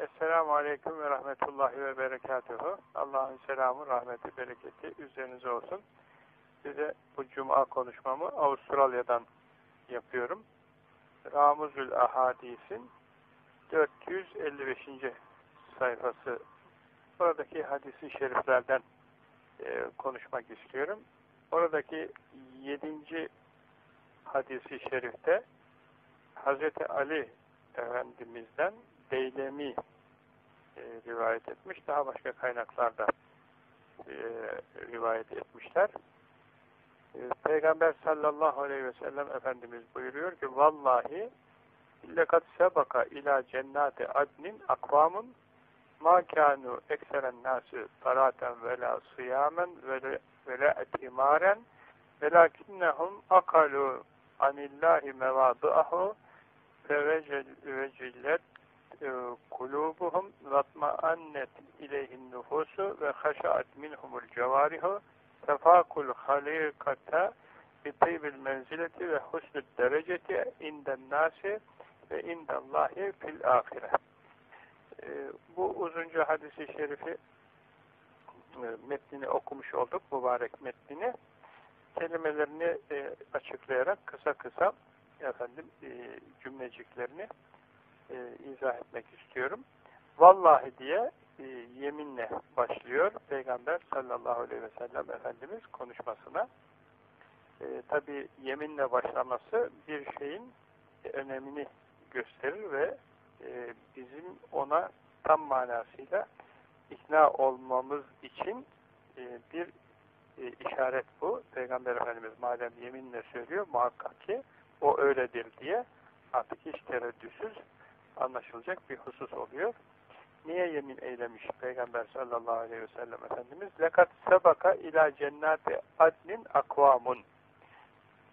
Esselamu Aleyküm ve Rahmetullahi ve Berekatuhu. Allah'ın selamı, rahmeti, bereketi üzerinize olsun. Size bu cuma konuşmamı Avustralya'dan yapıyorum. Ramuzül Ahadis'in 455. sayfası. Oradaki hadisi şeriflerden e, konuşmak istiyorum. Oradaki 7. hadisi şerifte Hazreti Ali Efendimiz'den Deylemi e, rivayet etmiş. Daha başka kaynaklarda e, rivayet etmişler. E, Peygamber sallallahu aleyhi ve sellem Efendimiz buyuruyor ki vallahi lekat sebaka ila cennati adnin akvamun ma kanu ekseren nasi taraten ve la siyamen ve la etimaren velakinnehum akalu anillahi mevadıahu ve vecillet kulubuhum vatma'annet ileyhin nüfusu ve haşa'at minhumul cevarihu tefakul halikata bi tayyibil menzileti ve husnü dereceti inden nasi ve indallahi fil ahire. Bu uzunca hadisi şerifi metnini okumuş olduk, mübarek metnini. Kelimelerini açıklayarak kısa kısa efendim cümleciklerini e, izah etmek istiyorum. Vallahi diye e, yeminle başlıyor Peygamber sallallahu aleyhi ve sellem Efendimiz konuşmasına. E, Tabi yeminle başlaması bir şeyin önemini gösterir ve e, bizim ona tam manasıyla ikna olmamız için e, bir e, işaret bu. Peygamber Efendimiz madem yeminle söylüyor muhakkak ki o öyledir diye artık hiç tereddütsüz anlaşılacak bir husus oluyor. Niye yemin eylemiş Peygamber sallallahu aleyhi ve sellem Efendimiz? Lekat sebaka ila cennati adnin akvamun.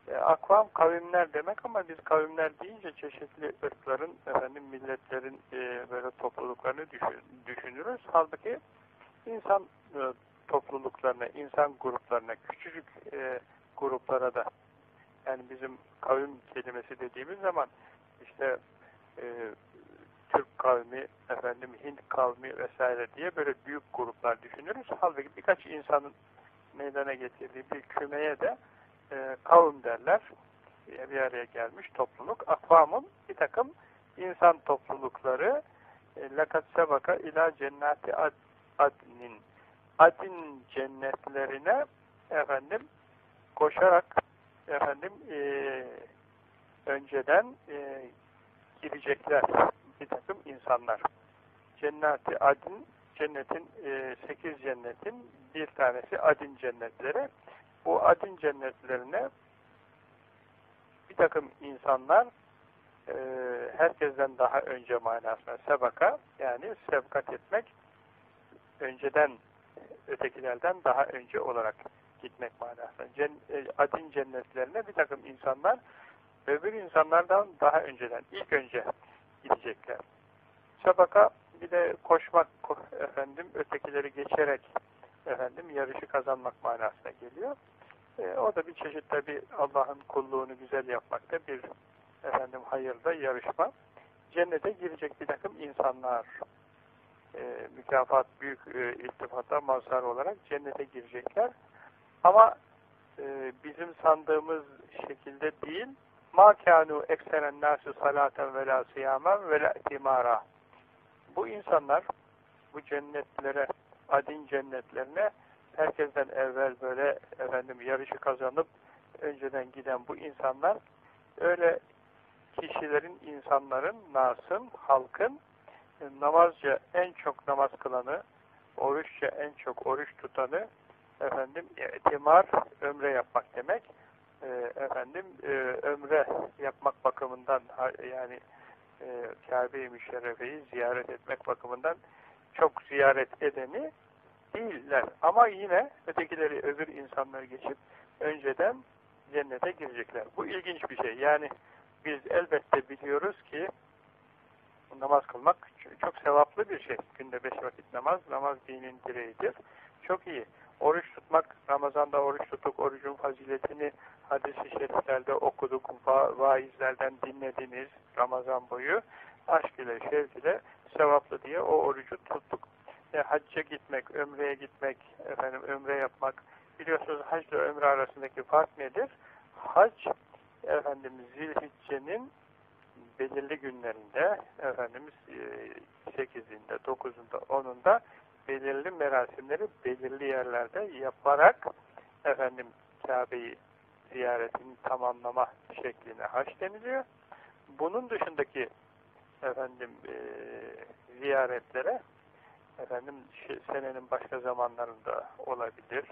E, akvam kavimler demek ama biz kavimler deyince çeşitli ırkların, efendim milletlerin e, böyle topluluklarını düşün, düşünürüz. Halbuki insan e, topluluklarına, insan gruplarına, küçücük e, gruplara da yani bizim kavim kelimesi dediğimiz zaman işte e, Türk kavmi, efendim Hint kavmi vesaire diye böyle büyük gruplar düşünürüz. Halbuki birkaç insanın meydana getirdiği bir kümeye de e, kavim derler. Bir araya gelmiş topluluk. Akvamın bir takım insan toplulukları e, lakat sebaka ila cennati ad, adnin adin cennetlerine efendim koşarak efendim e, önceden e, girecekler bir takım insanlar. Cenneti adin, cennetin e, sekiz cennetin bir tanesi adin cennetleri. Bu adin cennetlerine bir takım insanlar e, herkesten daha önce manasına sebaka yani sevkat etmek önceden ötekilerden daha önce olarak gitmek manasında. Cen, e, adin cennetlerine bir takım insanlar öbür insanlardan daha önceden, ilk önce gidecekler. Sabaka bir de koşmak efendim ötekileri geçerek efendim yarışı kazanmak manasına geliyor. E, o da bir çeşit tabi Allah'ın kulluğunu güzel yapmakta bir efendim hayırda yarışma. Cennete girecek bir takım insanlar e, mükafat büyük e, iltifata mazhar olarak cennete girecekler. Ama e, bizim sandığımız şekilde değil ma kânû ekseren nâsü salâten ve lâ siyâmen ve lâ itimâra. Bu insanlar bu cennetlere, adin cennetlerine herkesten evvel böyle efendim yarışı kazanıp önceden giden bu insanlar öyle kişilerin, insanların, nasın, halkın e, namazca en çok namaz kılanı, oruçça en çok oruç tutanı, efendim itimar, ömre yapmak demek e, efendim e, ömre yapmak bakımından yani e, Kabe-i Müşerrefe'yi ziyaret etmek bakımından çok ziyaret edeni değiller. Ama yine ötekileri öbür insanları geçip önceden cennete girecekler. Bu ilginç bir şey. Yani biz elbette biliyoruz ki namaz kılmak çok sevaplı bir şey. Günde beş vakit namaz, namaz dinin direğidir. Çok iyi. Oruç tutmak, Ramazan'da oruç tutuk, orucun faziletini hadis-i şeriflerde okuduk, vaizlerden dinlediniz Ramazan boyu. Aşk ile, şevk ile sevaplı diye gitmek, ömreye gitmek, efendim ömre yapmak. Biliyorsunuz hac ile ömre arasındaki fark nedir? Hac efendim Zilhicce'nin belirli günlerinde efendimiz 8'inde, 9'unda, 10'unda belirli merasimleri belirli yerlerde yaparak efendim Kabe'yi ziyaretini tamamlama şekline haç deniliyor. Bunun dışındaki efendim e, ziyaretlere efendim senenin başka zamanlarında olabilir.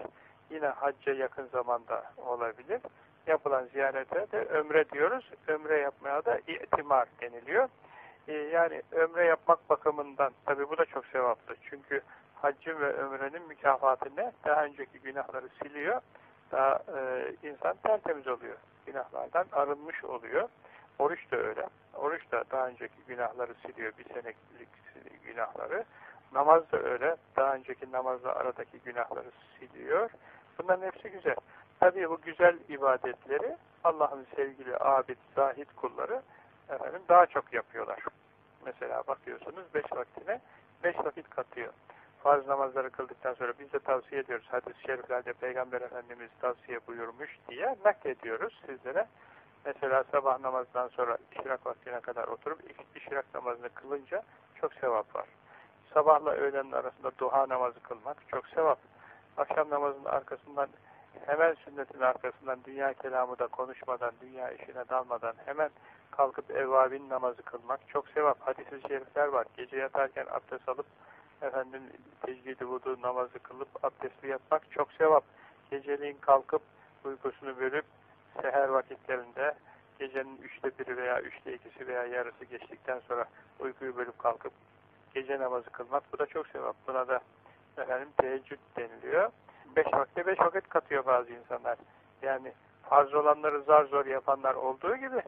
Yine hacca yakın zamanda olabilir. Yapılan ziyarete de ömre diyoruz. Ömre yapmaya da itimar deniliyor. Ee, yani ömre yapmak bakımından tabi bu da çok sevaplı. Çünkü haccın ve ömrenin mükafatı ne? Daha önceki günahları siliyor. Daha e, insan tertemiz oluyor. Günahlardan arınmış oluyor. Oruç da öyle. Oruç da daha önceki günahları siliyor. Bir senelik günahları. Namaz da öyle. Daha önceki namazla aradaki günahları siliyor. Bunların hepsi güzel. Tabii bu güzel ibadetleri Allah'ın sevgili abid, zahid kulları efendim daha çok yapıyorlar. Mesela bakıyorsunuz beş vaktine beş vakit katıyor. Farz namazları kıldıktan sonra biz de tavsiye ediyoruz. Hadis-i şeriflerde Peygamber Efendimiz tavsiye buyurmuş diye naklediyoruz sizlere. Mesela sabah namazından sonra işrak vaktine kadar oturup işrak namazını kılınca çok sevap var. Sabahla öğlenin arasında duha namazı kılmak çok sevap. Akşam namazının arkasından hemen sünnetin arkasından dünya kelamı da konuşmadan, dünya işine dalmadan hemen kalkıp evvabin namazı kılmak çok sevap. Hadis-i şerifler var. Gece yatarken abdest alıp efendim tecvidi vudu namazı kılıp abdestli yatmak çok sevap. Geceliğin kalkıp uykusunu bölüp seher vakitlerinde gecenin üçte biri veya üçte ikisi veya yarısı geçtikten sonra uykuyu bölüp kalkıp gece namazı kılmak bu da çok sevap. Buna da efendim teheccüd deniliyor. Beş vakte beş vakit katıyor bazı insanlar. Yani farz olanları zar zor yapanlar olduğu gibi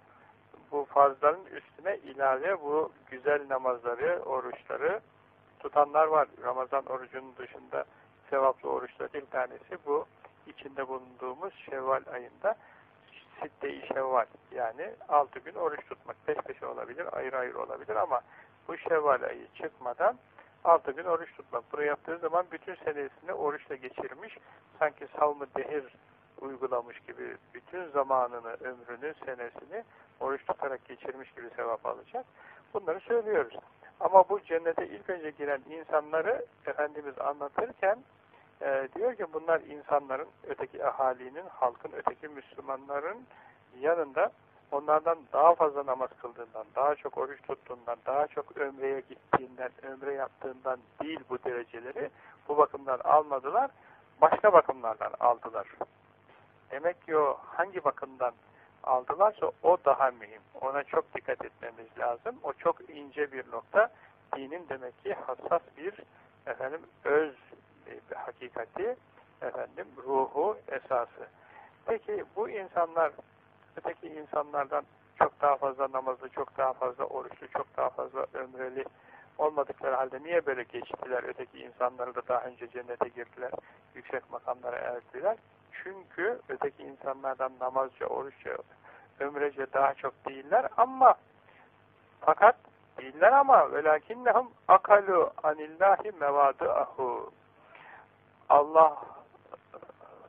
bu farzların üstüne ilave bu güzel namazları, oruçları tutanlar var. Ramazan orucunun dışında sevaplı oruçlar bir tanesi bu içinde bulunduğumuz Şevval ayında Sitte-i Şevval yani altı gün oruç tutmak. Peş peşe olabilir, ayrı ayrı olabilir ama bu Şevval ayı çıkmadan altı gün oruç tutmak. Bunu yaptığı zaman bütün senesini oruçla geçirmiş, sanki savmı dehir uygulamış gibi bütün zamanını, ömrünü, senesini oruç tutarak geçirmiş gibi sevap alacak. Bunları söylüyoruz. Ama bu cennete ilk önce giren insanları Efendimiz anlatırken e, diyor ki bunlar insanların, öteki ahalinin, halkın, öteki Müslümanların yanında onlardan daha fazla namaz kıldığından, daha çok oruç tuttuğundan, daha çok ömreye gittiğinden, ömre yaptığından değil bu dereceleri bu bakımdan almadılar, başka bakımlardan aldılar. Demek ki o hangi bakımdan aldılarsa o daha mühim. Ona çok dikkat etmemiz lazım. O çok ince bir nokta. Dinin demek ki hassas bir efendim öz bir hakikati, efendim ruhu, esası. Peki bu insanlar öteki insanlardan çok daha fazla namazlı, çok daha fazla oruçlu, çok daha fazla ömreli olmadıkları halde niye böyle geçtiler? Öteki insanları da daha önce cennete girdiler, yüksek makamlara erdiler. Çünkü öteki insanlardan namazca, oruçça, ömrece daha çok değiller ama fakat değiller ama velakinnehum akalu anillahi mevâdı'ahu Allah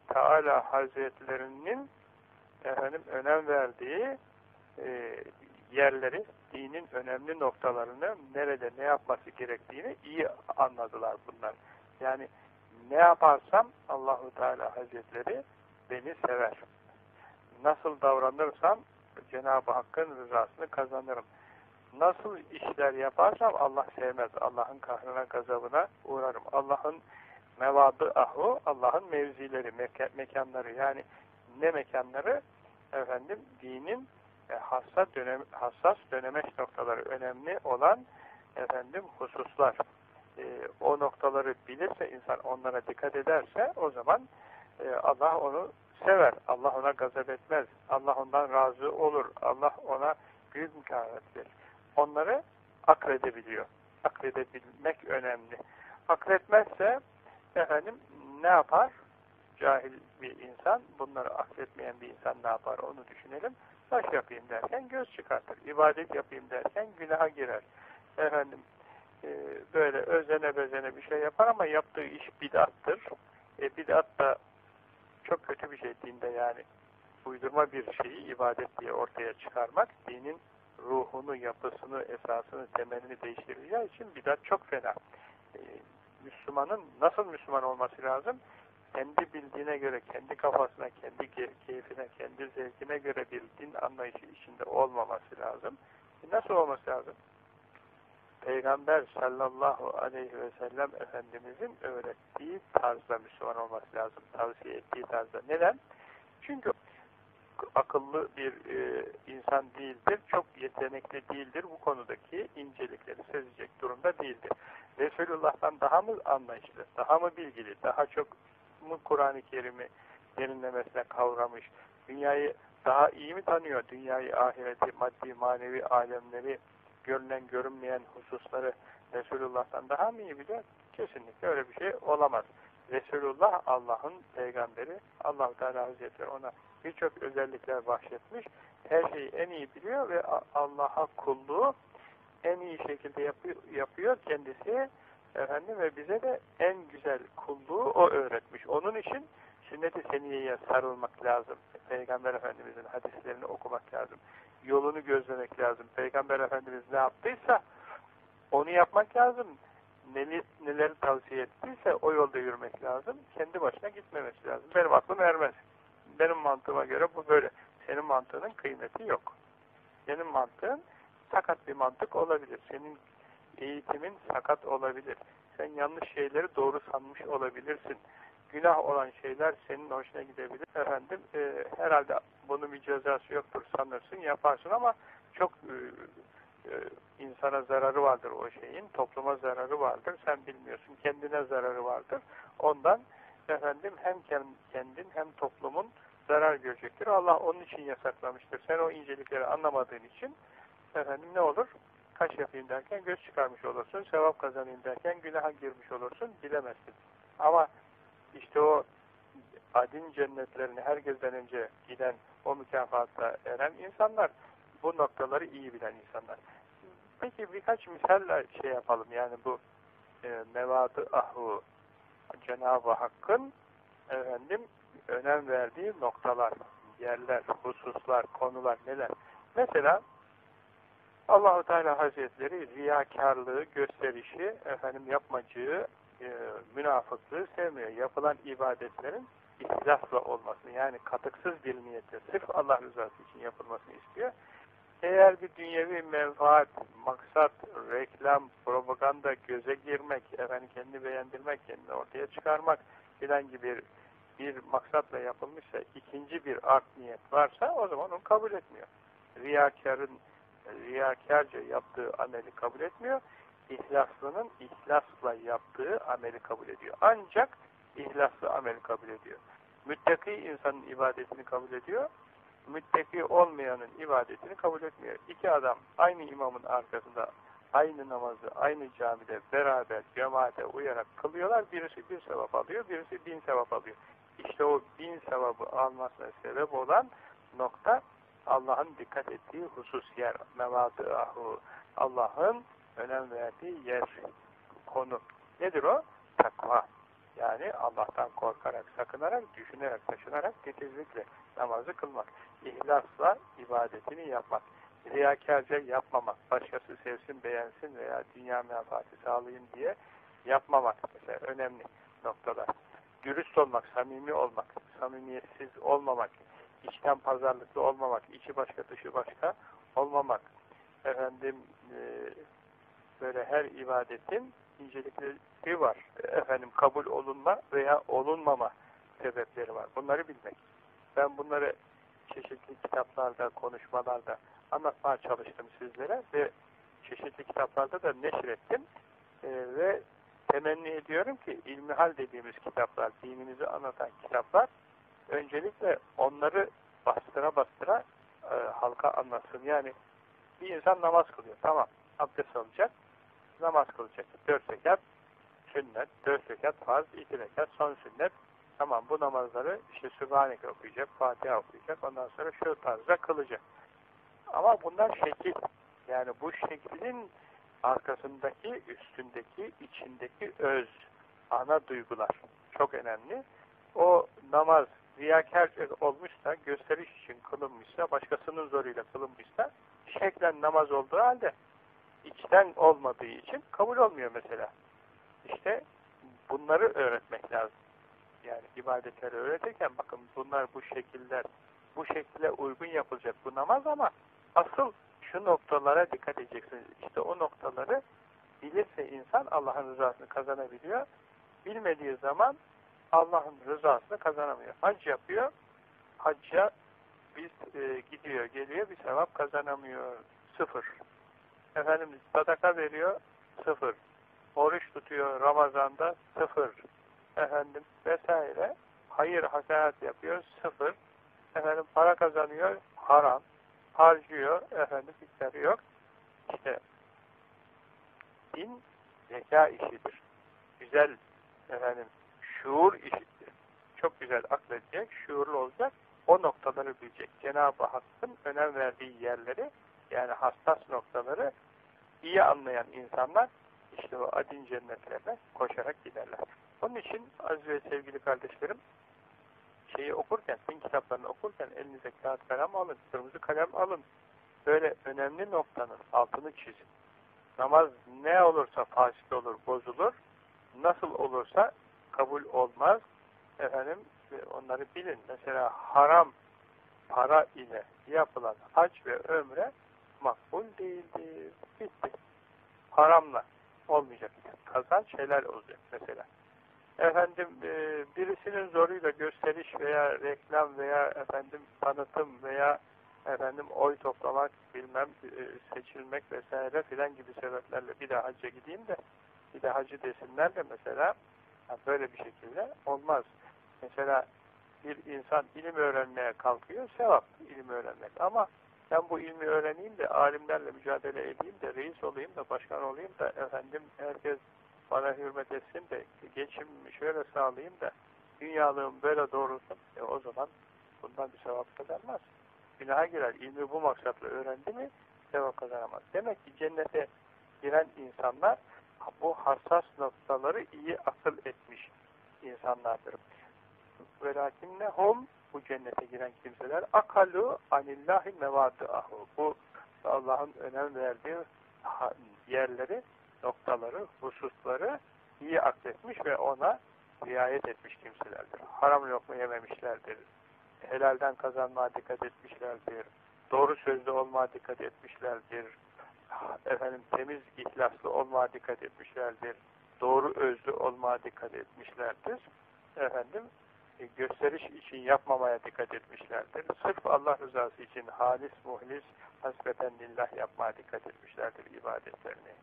Teala Hazretlerinin efendim önem verdiği e, yerleri, dinin önemli noktalarını nerede ne yapması gerektiğini iyi anladılar bunlar. Yani ne yaparsam Allahu Teala Hazretleri beni sever. Nasıl davranırsam Cenab-ı Hakk'ın rızasını kazanırım. Nasıl işler yaparsam Allah sevmez. Allah'ın kahrına, gazabına uğrarım. Allah'ın mevadı ahu, Allah'ın mevzileri, meka mekanları. Yani ne mekanları? Efendim, dinin e, hassas, dönem, hassas dönemeç noktaları önemli olan efendim hususlar. E, o noktaları bilirse, insan onlara dikkat ederse o zaman e, Allah onu sever. Allah ona gazap etmez. Allah ondan razı olur. Allah ona büyük mükafat verir. Onları akredebiliyor. Akredebilmek önemli. Akretmezse efendim ne yapar? Cahil bir insan, bunları akletmeyen bir insan ne yapar onu düşünelim. Taş yapayım derken göz çıkartır. İbadet yapayım derken günaha girer. Efendim e, böyle özene bezene bir şey yapar ama yaptığı iş bid'attır. E, bid'at da çok kötü bir şey dinde yani. Uydurma bir şeyi ibadet diye ortaya çıkarmak, dinin ruhunu, yapısını, esasını, temelini değiştireceği için bidat çok fena. E, Müslümanın nasıl Müslüman olması lazım? Kendi bildiğine göre, kendi kafasına, kendi keyfine, kendi zevkine göre bir din anlayışı içinde olmaması lazım. E nasıl olması lazım? Peygamber sallallahu aleyhi ve sellem Efendimizin öğrettiği tarzda Müslüman olması lazım. Tavsiye ettiği tarzda. Neden? Çünkü akıllı bir e, insan değildir, çok yetenekli değildir, bu konudaki incelikleri sezecek durumda değildir. Resulullah'tan daha mı anlayışlı, daha mı bilgili, daha çok mu Kur'an-ı Kerim'i derinlemesine kavramış, dünyayı daha iyi mi tanıyor, dünyayı, ahireti, maddi, manevi alemleri, görünen, görünmeyen hususları Resulullah'tan daha mı iyi biliyor? Kesinlikle öyle bir şey olamaz. Resulullah Allah'ın peygamberi, allah Teala Hazretleri ona birçok özellikler bahşetmiş. Her şeyi en iyi biliyor ve Allah'a kulluğu en iyi şekilde yapıyor, yapıyor kendisi efendim ve bize de en güzel kulluğu o öğretmiş. Onun için sünnet-i seniyeye sarılmak lazım. Peygamber Efendimiz'in hadislerini okumak lazım. Yolunu gözlemek lazım. Peygamber Efendimiz ne yaptıysa onu yapmak lazım. Neler, neleri tavsiye ettiyse o yolda yürümek lazım. Kendi başına gitmemesi lazım. Benim aklım ermez. Benim mantığıma göre bu böyle. Senin mantığının kıymeti yok. Senin mantığın sakat bir mantık olabilir. Senin eğitimin sakat olabilir. Sen yanlış şeyleri doğru sanmış olabilirsin. Günah olan şeyler senin hoşuna gidebilir. Efendim e, herhalde bunun bir cezası yoktur sanırsın, yaparsın ama çok e, e, insana zararı vardır o şeyin, topluma zararı vardır. Sen bilmiyorsun, kendine zararı vardır. Ondan efendim hem kendin hem toplumun zarar görecektir. Allah onun için yasaklamıştır. Sen o incelikleri anlamadığın için efendim ne olur? Kaç yapayım derken göz çıkarmış olursun, sevap kazanayım derken günaha girmiş olursun, bilemezsin. Ama işte o adin cennetlerini herkesten önce giden, o mükafatla eren insanlar, bu noktaları iyi bilen insanlar. Peki birkaç misalle şey yapalım, yani bu e, mevadı ahu, Cenab-ı Hakk'ın efendim önem verdiği noktalar, yerler, hususlar, konular neler? Mesela Allahu Teala Hazretleri riyakarlığı, gösterişi, efendim yapmacığı, e, münafıklığı sevmiyor. Yapılan ibadetlerin ihlasla olmasını, yani katıksız bir niyetle, sırf Allah rızası için yapılmasını istiyor. Eğer bir dünyevi menfaat, maksat, reklam, propaganda, göze girmek, efendim kendini beğendirmek, kendini ortaya çıkarmak filan gibi bir maksatla yapılmışsa, ikinci bir art niyet varsa o zaman onu kabul etmiyor. Riyakarın riyakarca yaptığı ameli kabul etmiyor. İhlaslının ihlasla yaptığı ameli kabul ediyor. Ancak ihlaslı ameli kabul ediyor. Müttaki insanın ibadetini kabul ediyor. Müttaki olmayanın ibadetini kabul etmiyor. İki adam aynı imamın arkasında aynı namazı aynı camide beraber cemaate uyarak kılıyorlar. Birisi bir sevap alıyor, birisi bin sevap alıyor. İşte o bin sevabı almasına sebep olan nokta Allah'ın dikkat ettiği husus yer, mevadıahu, Allah'ın önem verdiği yer, konu. Nedir o? Takva. Yani Allah'tan korkarak, sakınarak, düşünerek, taşınarak, titizlikle namazı kılmak. İhlasla ibadetini yapmak. Riyakarca yapmamak. Başkası sevsin, beğensin veya dünya menfaati sağlayayım diye yapmamak. Mesela önemli noktalar. Dürüst olmak, samimi olmak, samimiyetsiz olmamak, içten pazarlıklı olmamak, içi başka dışı başka olmamak, efendim e, böyle her ibadetin incelikleri var. Efendim kabul olunma veya olunmama sebepleri var. Bunları bilmek. Ben bunları çeşitli kitaplarda, konuşmalarda anlatmaya çalıştım sizlere ve çeşitli kitaplarda da neşrettim. E, ve temenni ediyorum ki ilmihal dediğimiz kitaplar, dinimizi anlatan kitaplar öncelikle onları bastıra bastıra e, halka anlatsın. Yani bir insan namaz kılıyor. Tamam. Abdest alacak. Namaz kılacak. Dört rekat sünnet, dört rekat farz, iki rekat son sünnet. Tamam bu namazları işte Sübhaneke okuyacak, Fatiha okuyacak. Ondan sonra şu tarzda kılacak. Ama bunlar şekil. Yani bu şeklin arkasındaki, üstündeki, içindeki öz, ana duygular çok önemli. O namaz riyakarca olmuşsa, gösteriş için kılınmışsa, başkasının zoruyla kılınmışsa, şeklen namaz olduğu halde içten olmadığı için kabul olmuyor mesela. İşte bunları öğretmek lazım. Yani ibadetleri öğretirken bakın bunlar bu şekiller, bu şekilde uygun yapılacak bu namaz ama asıl şu noktalara dikkat edeceksiniz. İşte o noktaları bilirse insan Allah'ın rızasını kazanabiliyor. Bilmediği zaman Allah'ın rızasını kazanamıyor. Hac yapıyor, hacca biz e, gidiyor, geliyor bir sevap kazanamıyor. Sıfır. Efendimiz sadaka veriyor, sıfır. Oruç tutuyor Ramazan'da, sıfır. Efendim vesaire. Hayır, hasenat yapıyor, sıfır. Efendim para kazanıyor, haram. Harcıyor, efendim miktarı yok. İşte din zeka işidir. Güzel efendim şuur işidir. Çok güzel akledecek, şuurlu olacak. O noktaları bilecek. Cenab-ı Hakk'ın önem verdiği yerleri yani hassas noktaları iyi anlayan insanlar işte o adin cennetlerine koşarak giderler. Onun için aziz ve sevgili kardeşlerim şeyi okurken, din kitaplarını okurken elinize kağıt kalem alın, kırmızı kalem alın. Böyle önemli noktanın altını çizin. Namaz ne olursa fasit olur, bozulur. Nasıl olursa kabul olmaz. Efendim onları bilin. Mesela haram para ile yapılan hac ve ömre makbul değildir. Bitti. Haramla olmayacak. Kazanç helal olacak mesela. Efendim e, birisinin zoruyla gösteriş veya reklam veya efendim tanıtım veya efendim oy toplamak, bilmem e, seçilmek vesaire filan gibi sebeplerle bir daha hacca gideyim de bir de hacı desinler de mesela böyle bir şekilde olmaz. Mesela bir insan ilim öğrenmeye kalkıyor, sevap ilim öğrenmek. Ama ben bu ilmi öğreneyim de alimlerle mücadele edeyim de reis olayım da başkan olayım da efendim herkes bana hürmet etsin de geçim şöyle sağlayayım da dünyalığım böyle doğrulsun. E o zaman bundan bir sevap kazanmaz. Günaha girer. İlmi bu maksatla öğrendi mi sevap kazanamaz. Demek ki cennete giren insanlar bu hassas noktaları iyi akıl etmiş insanlardır. Velakinnehum bu cennete giren kimseler akalu anillahi mevadi'ahu. Bu Allah'ın önem verdiği yerleri, noktaları, hususları iyi akletmiş ve ona riayet etmiş kimselerdir. Haram lokma yememişlerdir. Helalden kazanmaya dikkat etmişlerdir. Doğru sözlü olmaya dikkat etmişlerdir. Efendim temiz, ihlaslı olmaya dikkat etmişlerdir. Doğru özlü olmaya dikkat etmişlerdir. Efendim gösteriş için yapmamaya dikkat etmişlerdir. Sırf Allah rızası için halis, muhlis, hasbeten lillah yapmaya dikkat etmişlerdir ibadetlerini.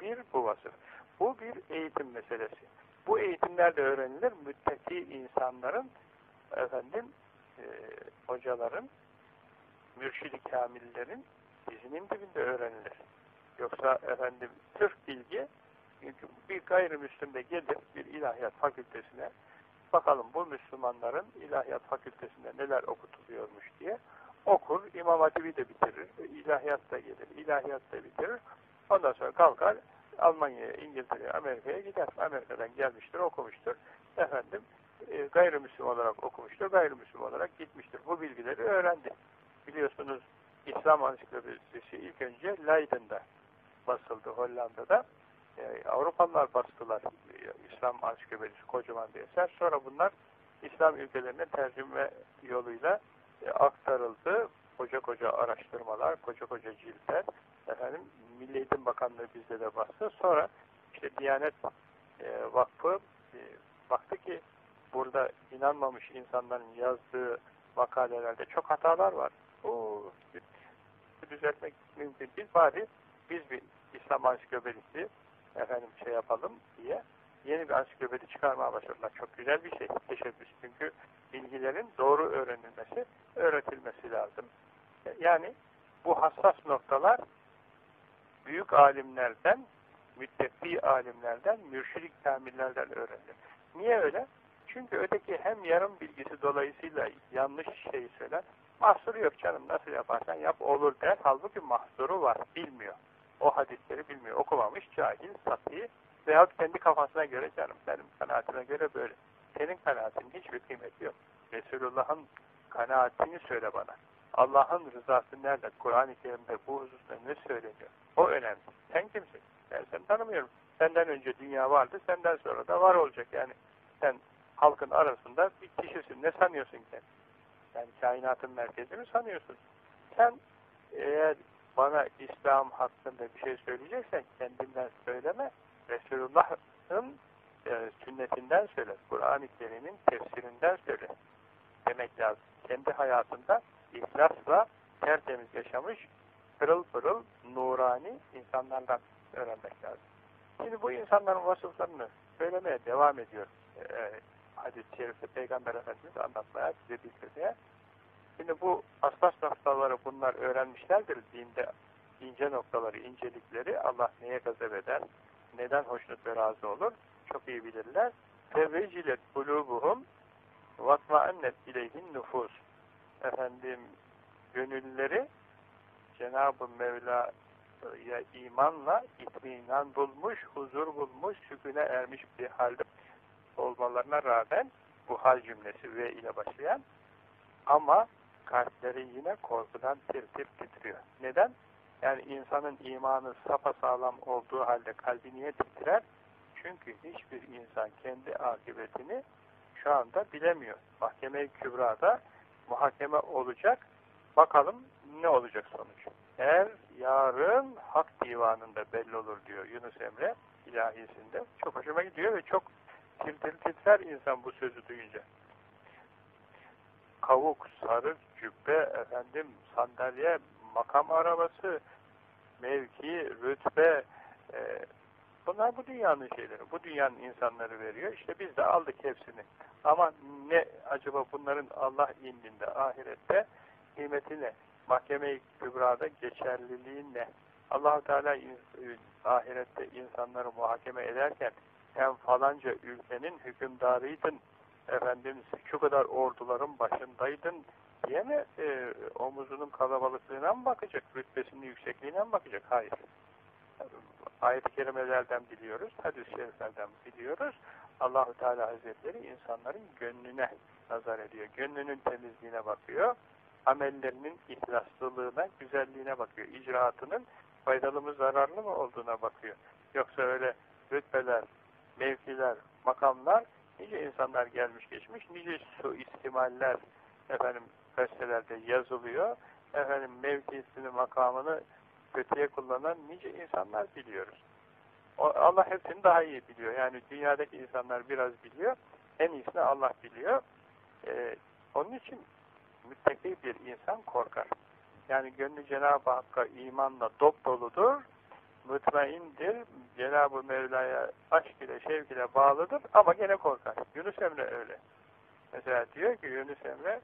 Bir bu vasıf. Bu bir eğitim meselesi. Bu eğitimler de öğrenilir. Müttaki insanların, efendim, e, hocaların, mürşidi kamillerin dizinin dibinde öğrenilir. Yoksa efendim sırf bilgi, çünkü bir gayrimüslim de gelir bir ilahiyat fakültesine, bakalım bu Müslümanların ilahiyat fakültesinde neler okutuluyormuş diye okur, İmam Hatibi de bitirir, ilahiyat da gelir, ilahiyat da bitirir. Ondan sonra kalkar Almanya'ya, İngiltere'ye, Amerika'ya gider. Amerika'dan gelmiştir, okumuştur. Efendim, e, gayrimüslim olarak okumuştur, gayrimüslim olarak gitmiştir. Bu bilgileri öğrendi. Biliyorsunuz İslam Ansiklopedisi ilk önce Leiden'da basıldı Hollanda'da. E, Avrupalılar bastılar İslam Ansiklopedisi kocaman bir eser. Sonra bunlar İslam ülkelerine tercüme yoluyla e, aktarıldı. Koca koca araştırmalar, koca koca ciltler. Efendim, Milli Eğitim Bakanlığı bizde de bastı. Sonra işte Diyanet e, Vakfı baktı ki burada inanmamış insanların yazdığı makalelerde çok hatalar var. O düzeltmek mümkün değil. Bari biz bir İslam ansiklopedisi efendim şey yapalım diye yeni bir ansiklopedi çıkarmaya başladılar. Çok güzel bir şey. Teşebbüs. Çünkü bilgilerin doğru öğrenilmesi, öğretilmesi lazım. Yani bu hassas noktalar büyük alimlerden, mütteffi alimlerden, mürşidik kamillerden öğrenilir. Niye öyle? Çünkü öteki hem yarım bilgisi dolayısıyla yanlış şeyi söyler, mahsuru yok canım nasıl yaparsan yap olur der. Halbuki mahsuru var, bilmiyor. O hadisleri bilmiyor. Okumamış, cahil, sati veyahut kendi kafasına göre canım benim kanaatime göre böyle. Senin kanaatin hiçbir kıymeti yok. Resulullah'ın kanaatini söyle bana. Allah'ın rızası nerede? Kur'an-ı Kerim'de bu hususta ne söyleniyor? O önemli. Sen kimsin? Ben seni tanımıyorum. Senden önce dünya vardı, senden sonra da var olacak. Yani sen halkın arasında bir kişisin. Ne sanıyorsun ki? Yani kainatın merkezi mi sanıyorsun? Sen eğer bana İslam hakkında bir şey söyleyeceksen kendinden söyleme. Resulullah'ın e, sünnetinden söyle. Kur'an-ı Kerim'in tefsirinden söyle. Demek lazım. Kendi hayatında ihlasla tertemiz yaşamış, pırıl pırıl, nurani insanlardan öğrenmek lazım. Şimdi bu insanların vasıflarını söylemeye devam ediyor. Ee, hadis-i şerifte Peygamber Efendimiz anlatmaya, size bildirmeye. Şimdi bu aslas noktaları bunlar öğrenmişlerdir dinde ince noktaları, incelikleri Allah neye gazap eder, neden hoşnut ve razı olur çok iyi bilirler. Fevvecilet kulubuhum vatmaennet ileyhin nüfus. Efendim gönülleri Cenab-ı Mevla'ya imanla itminan bulmuş, huzur bulmuş, sükune ermiş bir halde olmalarına rağmen bu hal cümlesi ve ile başlayan ama kalpleri yine korkudan tir tir titriyor. Neden? Yani insanın imanı sapasağlam olduğu halde kalbi niye titrer? Çünkü hiçbir insan kendi akıbetini şu anda bilemiyor. Mahkeme-i Kübra'da muhakeme olacak. Bakalım ne olacak sonuç. Eğer yarın hak divanında belli olur diyor Yunus Emre ilahisinde. Çok hoşuma gidiyor ve çok tir titrer insan bu sözü duyunca. Kavuk, sarık, cübbe, efendim sandalye, makam arabası, mevki, rütbe, e, bunlar bu dünyanın şeyleri. Bu dünyanın insanları veriyor. İşte biz de aldık hepsini. Ama ne acaba bunların Allah indinde, ahirette kıymeti ne? Mahkeme-i Kübra'da geçerliliği ne? allah Teala ahirette insanları muhakeme ederken hem falanca ülkenin hükümdarıydın, efendim şu kadar orduların başındaydın diye mi e, omuzunun kalabalıklığına mı bakacak, rütbesinin yüksekliğine mi bakacak? Hayır. Ayet-i kerimelerden biliyoruz, hadis-i şeriflerden biliyoruz. Allahu Teala Hazretleri insanların gönlüne nazar ediyor. Gönlünün temizliğine bakıyor. Amellerinin ihlaslılığına, güzelliğine bakıyor. İcraatının faydalı mı, zararlı mı olduğuna bakıyor. Yoksa öyle rütbeler, mevkiler, makamlar, nice insanlar gelmiş geçmiş, nice su istimaller efendim gazetelerde yazılıyor. Efendim mevkisini, makamını kötüye kullanan nice insanlar biliyoruz. Allah hepsini daha iyi biliyor. Yani dünyadaki insanlar biraz biliyor. En iyisini Allah biliyor. Ee, onun için müttaki bir insan korkar. Yani gönlü Cenab-ı Hakk'a imanla dop doludur, mutmaindir, Cenab-ı Mevla'ya aşk ile, şevk ile bağlıdır ama gene korkar. Yunus Emre öyle. Mesela diyor ki Yunus Emre,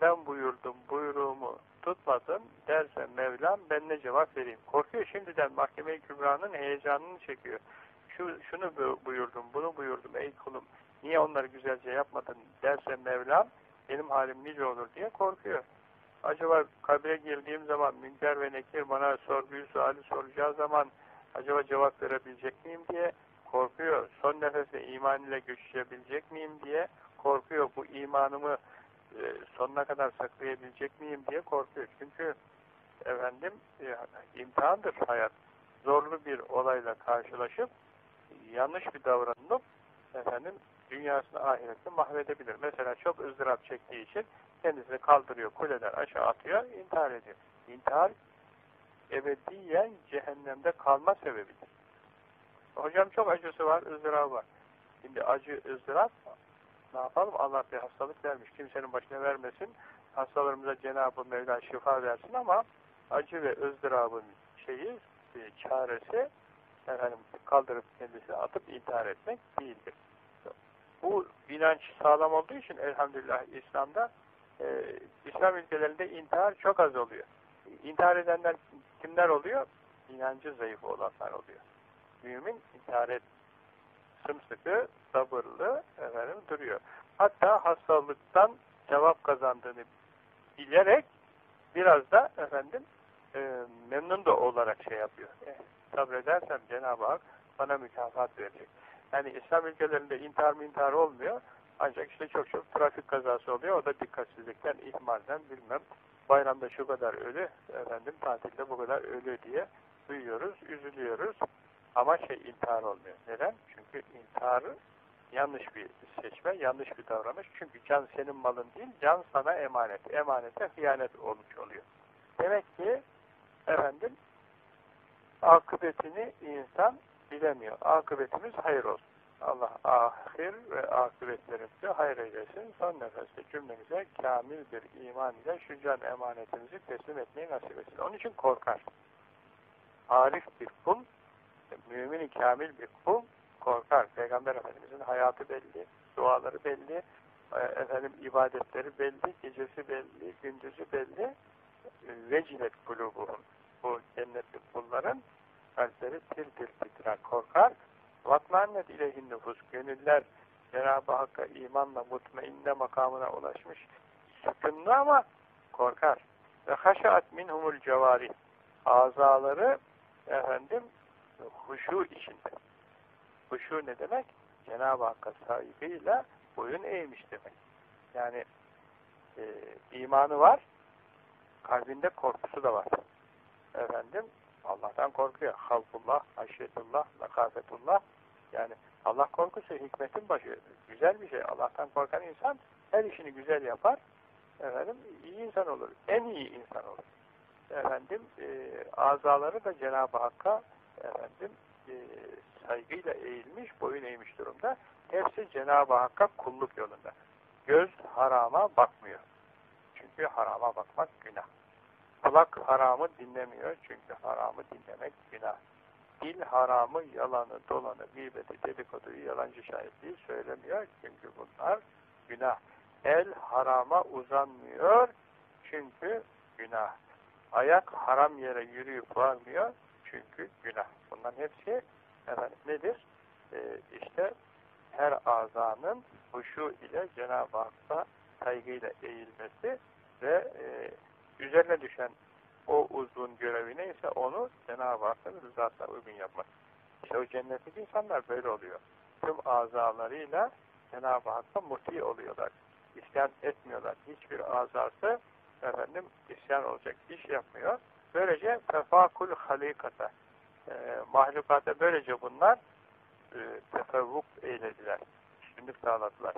ben buyurdum, buyruğumu tutmadım derse Mevlam ben ne cevap vereyim. Korkuyor şimdiden mahkeme-i kübranın heyecanını çekiyor. Şu, şunu buyurdum, bunu buyurdum ey kulum. Niye onları güzelce yapmadın derse Mevlam benim halim nice olur diye korkuyor. Acaba kabre girdiğim zaman Münker ve Nekir bana sorguyu suali soracağı zaman acaba cevap verebilecek miyim diye korkuyor. Son nefese iman ile göçebilecek miyim diye korkuyor. Bu imanımı e, sonuna kadar saklayabilecek miyim diye korkuyor. Çünkü efendim e, imtihandır hayat. Zorlu bir olayla karşılaşıp yanlış bir davranıp efendim dünyasını ahirette mahvedebilir. Mesela çok ızdırap çektiği için kendisini kaldırıyor, kuleden aşağı atıyor, intihar ediyor. İntihar ebediyen cehennemde kalma sebebidir. Hocam çok acısı var, ızdırabı var. Şimdi acı, ızdırap ne yapalım? Allah bir hastalık vermiş. Kimsenin başına vermesin. Hastalarımıza Cenab-ı Mevla şifa versin ama acı ve ızdırabın şeyi, e, çaresi efendim, kaldırıp kendisini atıp intihar etmek değildir. Bu inanç sağlam olduğu için elhamdülillah İslam'da e, İslam ülkelerinde intihar çok az oluyor. İntihar edenler kimler oluyor? İnancı zayıf olanlar oluyor. Mümin intihar et, sımsıkı, sabırlı efendim, duruyor. Hatta hastalıktan cevap kazandığını bilerek biraz da efendim e, memnun da olarak şey yapıyor. E, sabredersem Cenab-ı Hak bana mükafat verecek. Yani İslam ülkelerinde intihar intihar olmuyor. Ancak işte çok çok trafik kazası oluyor. O da dikkatsizlikten, ihmalden bilmem. Bayramda şu kadar ölü, efendim tatilde bu kadar ölü diye duyuyoruz, üzülüyoruz. Ama şey intihar olmuyor. Neden? Çünkü intiharı yanlış bir seçme, yanlış bir davranış. Çünkü can senin malın değil, can sana emanet. Emanete hıyanet olmuş oluyor. Demek ki efendim akıbetini insan bilemiyor. Akıbetimiz hayır olsun. Allah ahir ve akıbetlerimizi hayır eylesin. Son nefeste cümlemize kamil bir iman ile şu can emanetimizi teslim etmeyi nasip etsin. Onun için korkar. Arif bir kul, mümin kamil bir kul korkar. Peygamber Efendimizin hayatı belli, duaları belli, e, efendim ibadetleri belli, gecesi belli, gündüzü belli. Vecilet kulubuhum. Bu cennetli kulların kalpleri tir tir titrer, korkar. Vatmannet ileyhin nüfus. Gönüller Cenab-ı Hakk'a imanla mutmainne makamına ulaşmış. Sükunlu ama korkar. Ve haşaat minhumul cevari. Azaları efendim huşu içinde. Huşu ne demek? Cenab-ı Hakk'a saygıyla boyun eğmiş demek. Yani e, imanı var, kalbinde korkusu da var. Efendim, Allah'tan korkuyor. Halkullah, haşyetullah, lakafetullah. Yani Allah korkusu hikmetin başı. Güzel bir şey. Allah'tan korkan insan her işini güzel yapar. Efendim, iyi insan olur. En iyi insan olur. Efendim, e, azaları da Cenab-ı Hakk'a efendim, e, saygıyla eğilmiş, boyun eğmiş durumda. Hepsi Cenab-ı Hakk'a kulluk yolunda. Göz harama bakmıyor. Çünkü harama bakmak günah. Kulak haramı dinlemiyor çünkü haramı dinlemek günah. Dil haramı, yalanı, dolanı, gıybeti, dedikoduyu, yalancı şahitliği söylemiyor çünkü bunlar günah. El harama uzanmıyor çünkü günah. Ayak haram yere yürüyüp varmıyor çünkü günah. Bunların hepsi efendim, nedir? Ee, işte her azanın huşu ile Cenab-ı Hak'ta saygıyla eğilmesi ve e, üzerine düşen o uzun görevi neyse onu Cenab-ı Hakk'ın rızasına uygun yapmak. İşte o cennetlik insanlar böyle oluyor. Tüm azalarıyla Cenab-ı Hakk'a muti oluyorlar. İsyan etmiyorlar. Hiçbir azası efendim isyan olacak iş yapmıyor. Böylece fefakul halikata e, mahlukata böylece bunlar e, tefevvuk eylediler. Üstünlük sağladılar.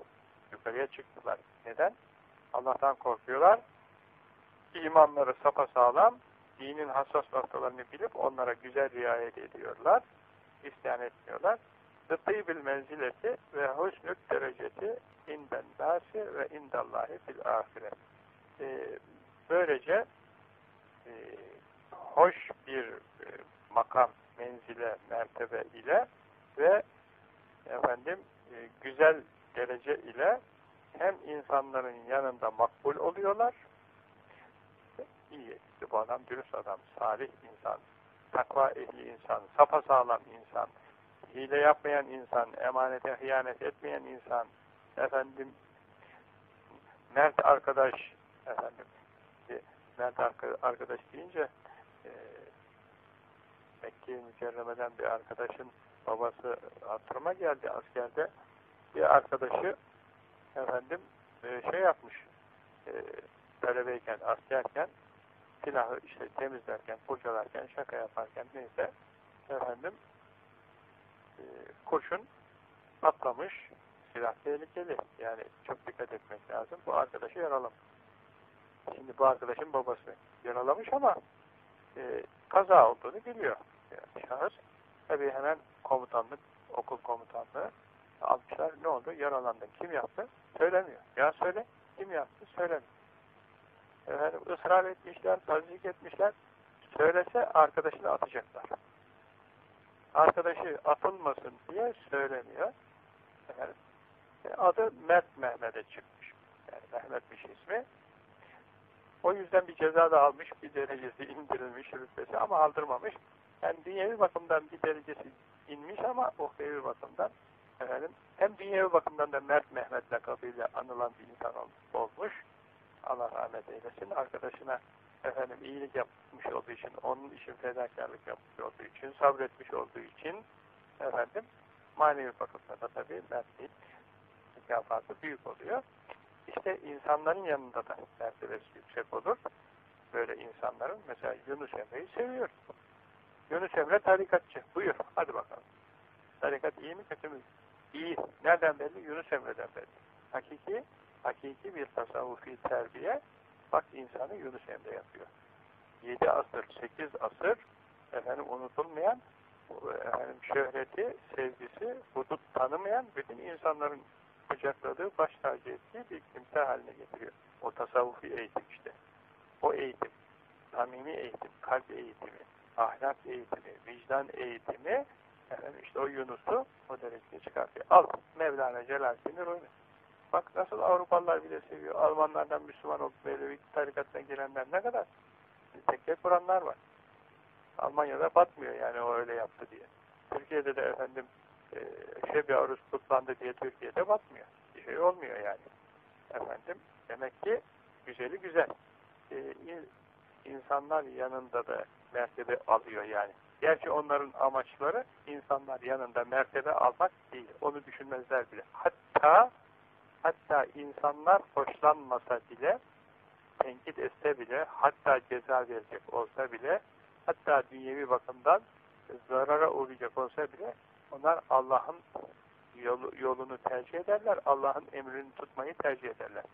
Yukarıya çıktılar. Neden? Allah'tan korkuyorlar imanları sapasağlam, dinin hassas noktalarını bilip onlara güzel riayet ediyorlar, isyan etmiyorlar. Tıbbî menzileti ve husnük dereceti inden nâsi ve indallahi fil ahiret. Ee, böylece e, hoş bir e, makam, menzile, mertebe ile ve efendim e, güzel derece ile hem insanların yanında makbul oluyorlar, iyi. İşte bu adam dürüst adam, salih insan, takva ehli insan, sapasağlam insan, hile yapmayan insan, emanete hıyanet etmeyen insan, efendim, mert arkadaş, efendim, mert arkadaş deyince e, Mekke mükerremeden bir arkadaşın babası hatırıma geldi askerde. Bir arkadaşı efendim e, şey yapmış e, talebeyken, askerken silahı işte temizlerken, kurcalarken, şaka yaparken neyse efendim e, kurşun atlamış silah tehlikeli. Yani çok dikkat etmek lazım. Bu arkadaşı yaralamış. Şimdi bu arkadaşın babası yaralamış ama e, kaza olduğunu biliyor. Yani şahıs tabii hemen komutanlık, okul komutanlığı almışlar. Ne oldu? Yaralandı. Kim yaptı? Söylemiyor. Ya söyle. Kim yaptı? Söylemiyor efendim, ısrar etmişler, tazik etmişler. Söylese arkadaşını atacaklar. Arkadaşı atılmasın diye söylemiyor. Efendim, e, adı Mert Mehmet'e çıkmış. Yani Mehmet'miş ismi. O yüzden bir ceza da almış, bir derecesi indirilmiş rütbesi ama aldırmamış. Yani dünyevi bakımdan bir derecesi inmiş ama uhrevi bakımdan efendim, hem dünyevi bakımdan da Mert Mehmet lakabıyla anılan bir insan olmuş. Allah rahmet eylesin. Arkadaşına efendim iyilik yapmış olduğu için, onun için fedakarlık yapmış olduğu için, sabretmiş olduğu için efendim manevi bakımda tabii mertlik mükafatı büyük oluyor. İşte insanların yanında da mertebesi yüksek olur. Böyle insanların mesela Yunus Emre'yi seviyor. Yunus Emre tarikatçı. Buyur. Hadi bakalım. Tarikat iyi mi kötü mü? İyi. Nereden belli? Yunus Emre'den belli. Hakiki, hakiki bir tasavvufi terbiye bak insanı Yunus Emre yapıyor. Yedi asır, sekiz asır efendim unutulmayan efendim, şöhreti, sevgisi, hudut tanımayan bütün insanların kucakladığı, baş tacı ettiği bir kimse haline getiriyor. O tasavvufi eğitim işte. O eğitim, samimi eğitim, kalp eğitimi, ahlak eğitimi, vicdan eğitimi efendim işte o Yunus'u o dereceye çıkartıyor. Al Mevlana Celaleddin Rumi. Bak nasıl Avrupalılar bile seviyor. Almanlardan Müslüman olup Mevlevi tarikatına girenler ne kadar tekke kuranlar var. Almanya'da batmıyor yani o öyle yaptı diye. Türkiye'de de efendim e, Şebi Arus kutlandı diye Türkiye'de batmıyor. Bir şey olmuyor yani. Efendim demek ki güzeli güzel. E, insanlar yanında da mertebe alıyor yani. Gerçi onların amaçları insanlar yanında mertebe almak değil. Onu düşünmezler bile. Hatta hatta insanlar hoşlanmasa bile tenkit etse bile hatta ceza verecek olsa bile hatta dünyevi bakımdan zarara uğrayacak olsa bile onlar Allah'ın yolu, yolunu tercih ederler. Allah'ın emrini tutmayı tercih ederler.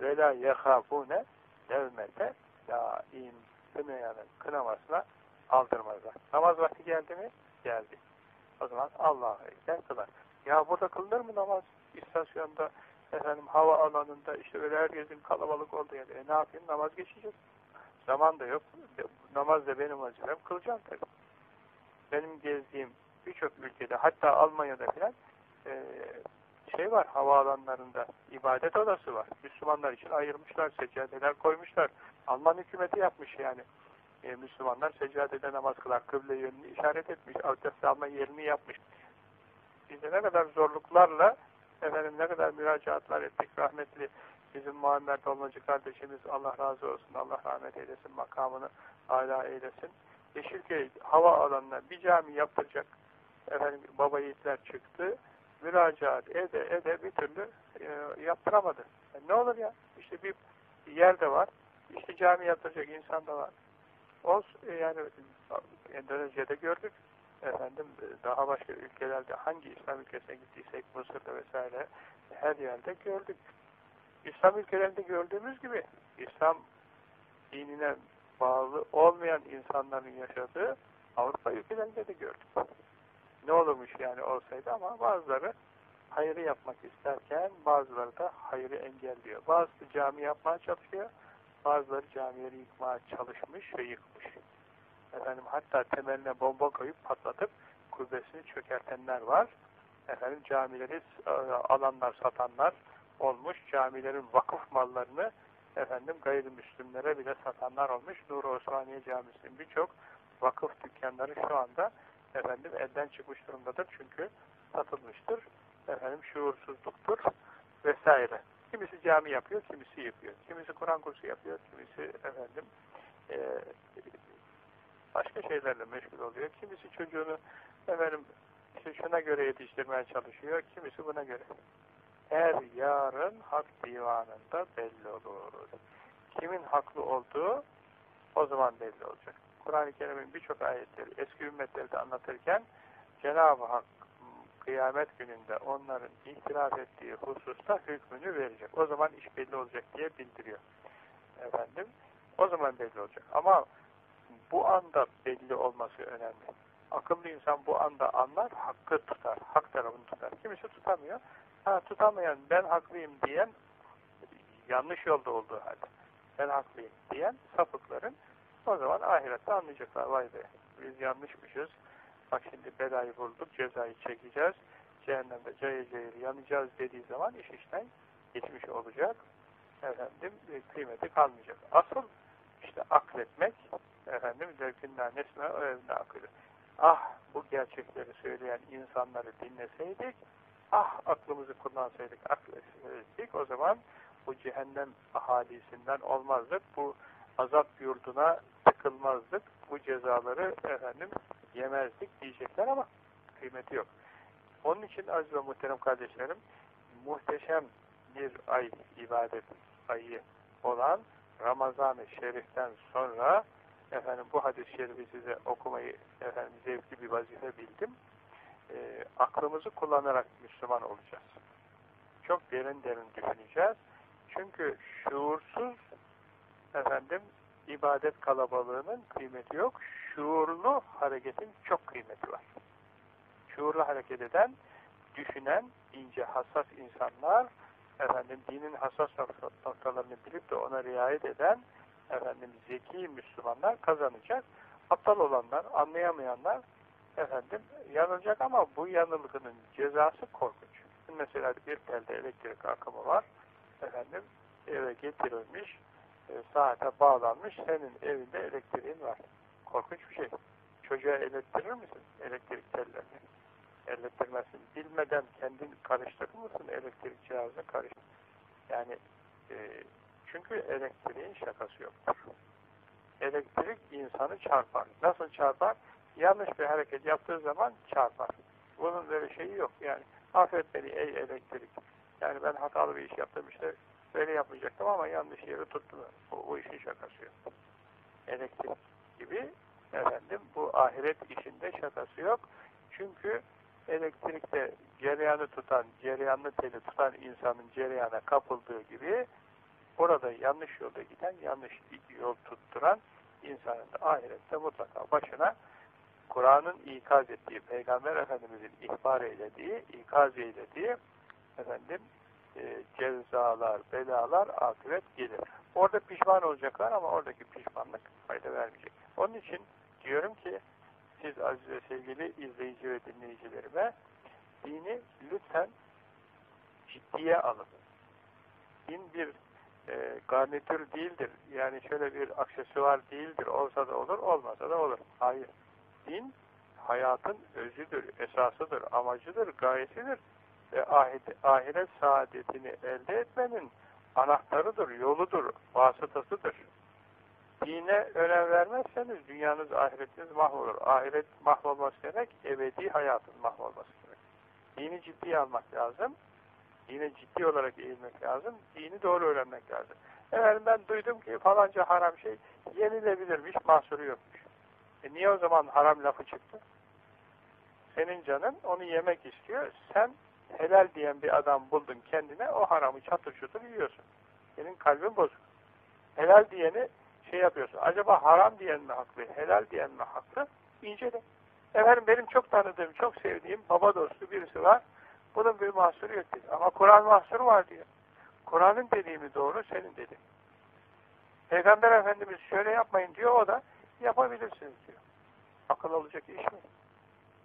Ve la yehâfûne levmete laim kınayanın kınamasına aldırmazlar. Namaz vakti geldi mi? Geldi. O zaman Allah'a ekler kılar. Ya burada kılınır mı namaz? İstasyonda, efendim hava alanında, işte öyle herkesin kalabalık olduğu yerde. E ne yapayım? Namaz geçeceğiz. Zaman da yok. Namaz da benim vazifem. Kılacağım tabii. Benim gezdiğim birçok ülkede, hatta Almanya'da filan e, şey var, havaalanlarında ibadet odası var. Müslümanlar için ayırmışlar, seccadeler koymuşlar. Alman hükümeti yapmış yani. E, Müslümanlar seccadede namaz kılar, kıble yönünü işaret etmiş, abdest alma yerini yapmış. Biz de ne kadar zorluklarla, efendim ne kadar müracaatlar ettik rahmetli bizim Muhammed Dolmacı kardeşimiz Allah razı olsun, Allah rahmet eylesin, makamını âlâ eylesin. Yeşilköy hava alanına bir cami yaptıracak efendim baba yiğitler çıktı. Müracaat ede ede bir türlü e, yaptıramadı. Yani ne olur ya? İşte bir yer de var. İşte cami yaptıracak insan da var. Olsun e, yani Endonezya'da gördük. Efendim daha başka ülkelerde hangi İslam ülkesine gittiysek Mısır'da vesaire her yerde gördük. İslam ülkelerinde gördüğümüz gibi İslam dinine bağlı olmayan insanların yaşadığı Avrupa ülkelerinde de gördük. Ne olurmuş yani olsaydı ama bazıları hayrı yapmak isterken bazıları da hayrı engelliyor. Bazısı cami yapmaya çalışıyor, bazıları camileri yıkmaya çalışmış ve yıkmış. Efendim hatta temeline bomba koyup patlatıp kubbesini çökertenler var. Efendim camileri e, alanlar satanlar olmuş. Camilerin vakıf mallarını efendim gayrimüslimlere bile satanlar olmuş. Nur Osmaniye Camisi'nin birçok vakıf dükkanları şu anda efendim elden çıkmış durumdadır. Çünkü satılmıştır. Efendim şuursuzluktur vesaire. Kimisi cami yapıyor, kimisi yapıyor. Kimisi Kur'an kursu yapıyor, kimisi efendim e, başka şeylerle meşgul oluyor. Kimisi çocuğunu efendim şuna göre yetiştirmeye çalışıyor, kimisi buna göre. Her yarın hak divanında belli olur. Kimin haklı olduğu o zaman belli olacak. Kur'an-ı Kerim'in birçok ayetleri eski ümmetleri de anlatırken Cenab-ı Hak kıyamet gününde onların itiraf ettiği hususta hükmünü verecek. O zaman iş belli olacak diye bildiriyor. Efendim, o zaman belli olacak. Ama bu anda belli olması önemli. Akıllı insan bu anda anlar, hakkı tutar, hak tarafını tutar. Kimisi tutamıyor. Ha, tutamayan, ben haklıyım diyen, yanlış yolda olduğu halde, ben haklıyım diyen sapıkların o zaman ahirette anlayacaklar. Vay be, biz yanlışmışız. Bak şimdi belayı bulduk, cezayı çekeceğiz. Cehennemde cayır cayır yanacağız dediği zaman iş işten geçmiş olacak. Efendim, kıymeti kalmayacak. Asıl işte akletmek, efendim, zevkinden nesne o evine akıllı. Ah, bu gerçekleri söyleyen insanları dinleseydik, ah aklımızı kullansaydık, akletseydik, o zaman bu cehennem ahalisinden olmazdık. Bu azap yurduna tıkılmazdık. Bu cezaları efendim yemezdik diyecekler ama kıymeti yok. Onun için aziz ve muhterem kardeşlerim muhteşem bir ay ibadet ayı olan Ramazan-ı Şerif'ten sonra efendim bu hadis-i şerifi size okumayı efendim zevkli bir vazife bildim. E, aklımızı kullanarak Müslüman olacağız. Çok derin derin düşüneceğiz. Çünkü şuursuz efendim ibadet kalabalığının kıymeti yok. Şuurlu hareketin çok kıymeti var. Şuurlu hareket eden, düşünen, ince, hassas insanlar efendim dinin hassas noktalarını bilip de ona riayet eden efendim zeki Müslümanlar kazanacak. Aptal olanlar, anlayamayanlar efendim yanılacak ama bu yanılgının cezası korkunç. Mesela bir telde elektrik akımı var. Efendim eve getirilmiş, e, saate bağlanmış, senin evinde elektriğin var. Korkunç bir şey. Çocuğa elekttirir misin elektrik tellerini? Elektirmezsin. Bilmeden kendin karıştırır mısın elektrik cihazını karıştır. Yani e, çünkü elektriğin şakası yoktur. Elektrik insanı çarpar. Nasıl çarpar? Yanlış bir hareket yaptığı zaman çarpar. Bunun böyle şeyi yok. Yani affet beni ey elektrik. Yani ben hatalı bir iş yaptım işte böyle yapmayacaktım ama yanlış yeri tuttum. O, o işin şakası yok. Elektrik gibi efendim bu ahiret işinde şakası yok. Çünkü elektrikte cereyanı tutan, cereyanlı teli tutan insanın cereyana kapıldığı gibi orada yanlış yolda giden, yanlış yol tutturan insanın da ahirette mutlaka başına Kur'an'ın ikaz ettiği, Peygamber Efendimiz'in ihbar eylediği, ikaz eylediği efendim e, cezalar, belalar, akıbet gelir. Orada pişman olacaklar ama oradaki pişmanlık fayda vermeyecek. Onun için diyorum ki siz aziz ve sevgili izleyici ve dinleyicilerime dini lütfen ciddiye alın. Din bir e, garnitür değildir. Yani şöyle bir aksesuar değildir. Olsa da olur, olmasa da olur. Hayır. Din hayatın özüdür, esasıdır, amacıdır, gayesidir. Ve ahiret, ahiret saadetini elde etmenin anahtarıdır, yoludur, vasıtasıdır. Dine önem vermezseniz dünyanız, ahiretiniz mahvolur. Ahiret mahvolması demek, ebedi hayatın mahvolması demek. Dini ciddiye almak lazım. Dine ciddi olarak eğilmek lazım. Dini doğru öğrenmek lazım. Efendim ben duydum ki falanca haram şey yenilebilirmiş, mahsuru yokmuş. E niye o zaman haram lafı çıktı? Senin canın onu yemek istiyor. Sen helal diyen bir adam buldun kendine, o haramı çatır çutur yiyorsun. Senin kalbin bozuk. Helal diyeni şey yapıyorsun. Acaba haram diyen mi haklı, helal diyen mi haklı? İncele. Efendim benim çok tanıdığım, çok sevdiğim baba dostu birisi var. Bunun bir mahsuru yok dedi. Ama Kur'an mahsuru var diyor. Kur'an'ın dediği mi doğru, senin dediğin. Peygamber Efendimiz şöyle yapmayın diyor, o da yapabilirsiniz diyor. Akıl olacak iş mi?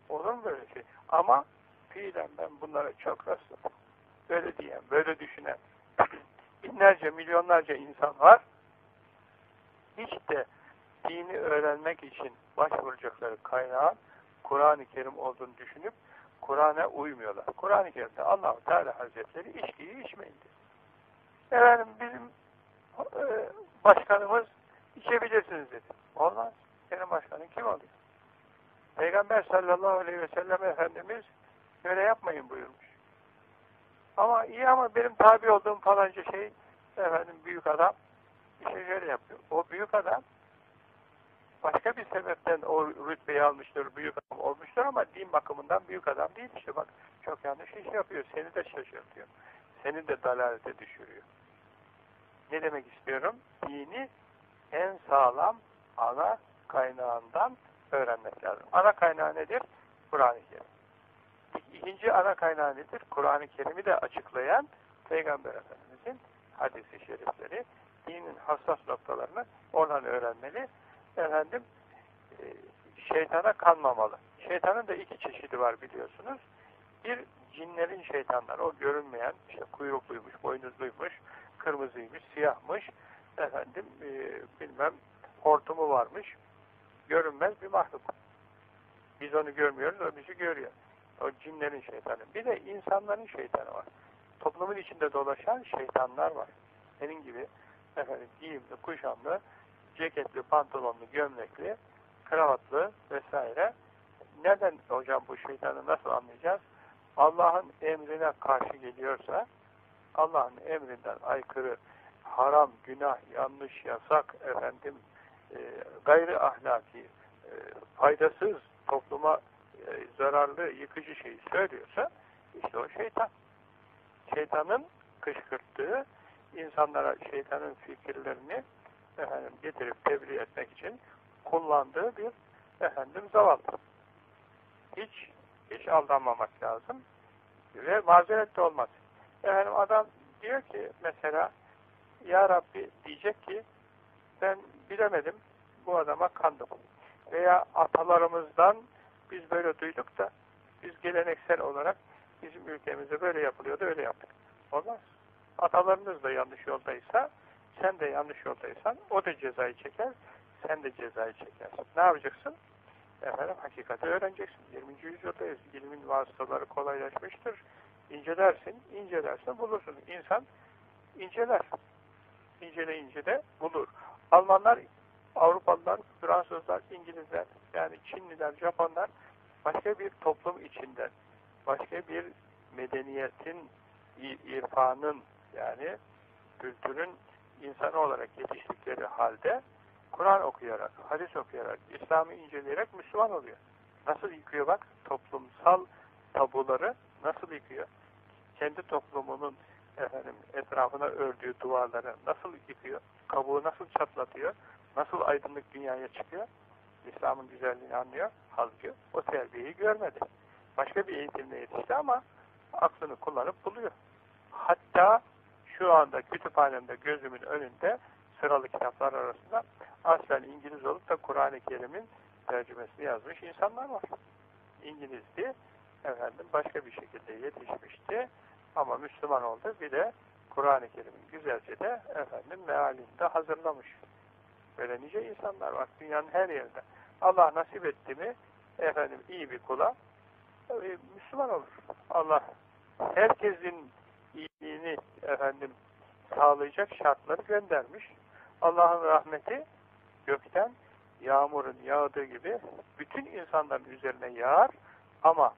Olur mu böyle şey? Ama fiilen ben bunlara çok rastladım. Böyle diyen, böyle düşünen binlerce, milyonlarca insan var. Hiç de dini öğrenmek için başvuracakları kaynağın Kur'an-ı Kerim olduğunu düşünüp Kur'an'a uymuyorlar. Kur'an-ı Kerim'de allah Teala Hazretleri içkiyi içmeyin diyor. Efendim bizim e, başkanımız içebilirsiniz dedi. Olmaz. Senin başkanın kim oluyor? Peygamber sallallahu aleyhi ve sellem Efendimiz böyle yapmayın buyurmuş. Ama iyi ama benim tabi olduğum falanca şey efendim büyük adam işte şöyle yapıyor. O büyük adam başka bir sebepten o rütbeyi almıştır, büyük adam olmuştur ama din bakımından büyük adam değil işte bak çok yanlış iş yapıyor, seni de şaşırtıyor. Seni de dalalete düşürüyor. Ne demek istiyorum? Dini en sağlam ana kaynağından öğrenmek lazım. Ana kaynağı nedir? Kur'an-ı Kerim. İkinci ana kaynağı nedir? Kur'an-ı Kerim'i de açıklayan Peygamber Efendimiz'in hadisi şerifleri, dinin hassas noktalarını oradan öğrenmeli. Efendim, e, şeytana kanmamalı. Şeytanın da iki çeşidi var biliyorsunuz. Bir, cinlerin şeytanları, o görünmeyen, işte kuyrukluymuş, boynuzluymuş, kırmızıymış, siyahmış, efendim, e, bilmem, hortumu varmış, görünmez bir mahluk. Biz onu görmüyoruz, o bizi görüyor. O cinlerin şeytanı. Bir de insanların şeytanı var. Toplumun içinde dolaşan şeytanlar var. Senin gibi efendim giyimli, kuşamlı, ceketli, pantolonlu, gömlekli, kravatlı vesaire. Neden hocam bu şeytanı nasıl anlayacağız? Allah'ın emrine karşı geliyorsa, Allah'ın emrinden aykırı, haram, günah, yanlış, yasak, efendim, e, gayri ahlaki, e, faydasız, topluma zararlı, yıkıcı şeyi söylüyorsa, işte o şeytan. Şeytanın kışkırttığı, insanlara şeytanın fikirlerini efendim, getirip tebliğ etmek için kullandığı bir efendim zavallı. Hiç hiç aldanmamak lazım ve mazeret de olmaz. Efendim adam diyor ki mesela Ya Rabbi diyecek ki ben bilemedim bu adama kandım. Veya atalarımızdan biz böyle duyduk da biz geleneksel olarak bizim ülkemizde böyle yapılıyordu öyle yaptık. Olmaz. Atalarınız da yanlış yoldaysa sen de yanlış yoldaysan o da cezayı çeker sen de cezayı çekersin. Ne yapacaksın? Efendim hakikati öğreneceksin. 20. yüzyıldayız. İlmin vasıtaları kolaylaşmıştır. İncelersin, incelersin bulursun. İnsan inceler. İnceleyince de bulur. Almanlar, Avrupalılar, Fransızlar, İngilizler, yani Çinliler, Japonlar başka bir toplum içinden, başka bir medeniyetin, irfanın yani kültürün insanı olarak yetiştikleri halde Kur'an okuyarak, hadis okuyarak, İslam'ı inceleyerek Müslüman oluyor. Nasıl yıkıyor bak? Toplumsal tabuları nasıl yıkıyor? Kendi toplumunun efendim, etrafına ördüğü duvarları nasıl yıkıyor? Kabuğu nasıl çatlatıyor? Nasıl aydınlık dünyaya çıkıyor? İslam'ın güzelliğini anlıyor. Halbuki o terbiyeyi görmedi. Başka bir eğitimle yetişti ama aklını kullanıp buluyor. Hatta şu anda kütüphanemde gözümün önünde sıralı kitaplar arasında aslen İngiliz olup da Kur'an-ı Kerim'in tercümesini yazmış insanlar var. İngilizdi, efendim başka bir şekilde yetişmişti ama Müslüman oldu. Bir de Kur'an-ı Kerim'in güzelce de efendim mealinde hazırlamış. Böyle nice insanlar var dünyanın her yerinde. Allah nasip etti mi efendim iyi bir kula e, Müslüman olur. Allah herkesin iyiliğini efendim sağlayacak şartları göndermiş. Allah'ın rahmeti gökten yağmurun yağdığı gibi bütün insanların üzerine yağar ama